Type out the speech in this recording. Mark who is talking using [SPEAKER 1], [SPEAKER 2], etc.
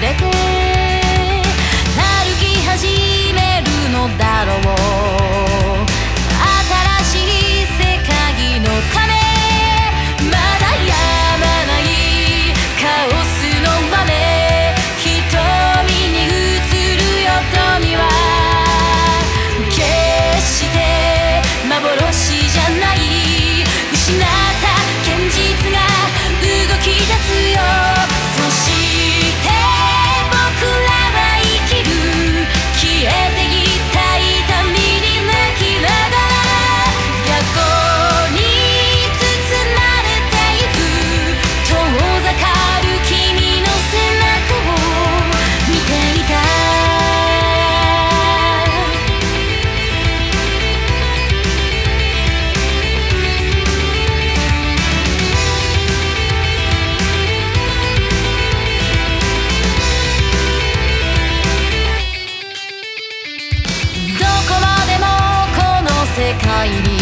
[SPEAKER 1] decade. 愛に